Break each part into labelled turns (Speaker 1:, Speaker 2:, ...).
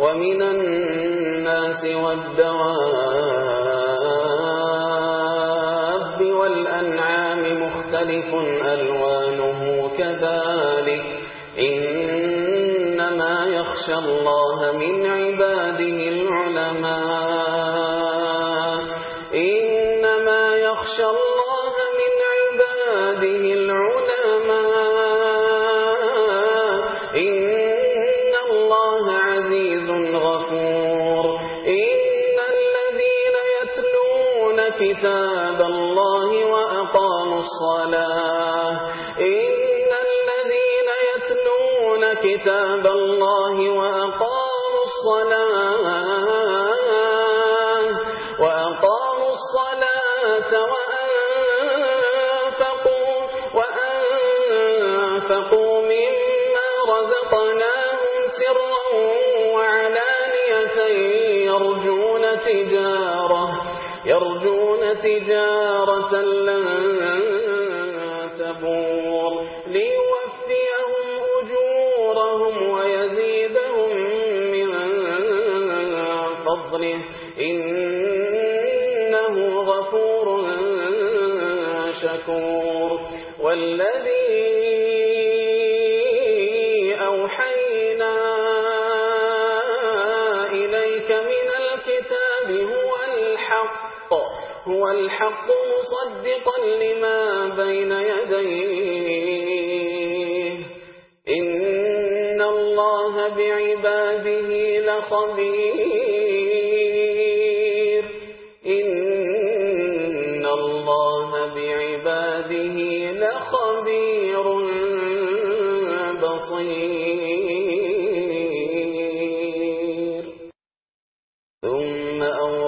Speaker 1: ومن الناس والدواب والأنعام مختلف ألوانه كذلك إنما يخشى الله من عباده العلماء كتاب الله وأقاموا الصلاة. إن الذين يتلون كتاب الله وأقاموا الصلاة وأقاموا الصلاة وأنفقوا وأنفقوا مما رزقناهم سرا وعلانية يرجون تجارة. يرجون تجارة لن تبور ليوفيهم أجورهم ويزيدهم من فضله. إنه غفور شكور. والذي أوحينا إليك من الكتاب هو الحق هو الحق مصدقا لما بين يديه. إن الله بعباده لخبير. إن الله بعباده لخبير بصير.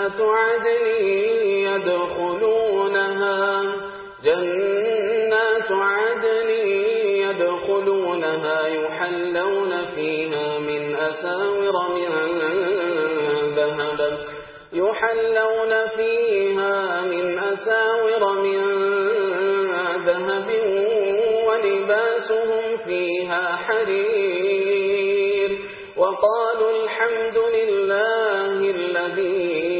Speaker 1: جنات عدن يدخلونها جنات عدن يدخلونها يحلون فيها من أساور من ذهب يحلون فيها من أساور من ذهب ولباسهم فيها حرير وقالوا الحمد لله الذي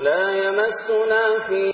Speaker 1: لا يمسنا فيه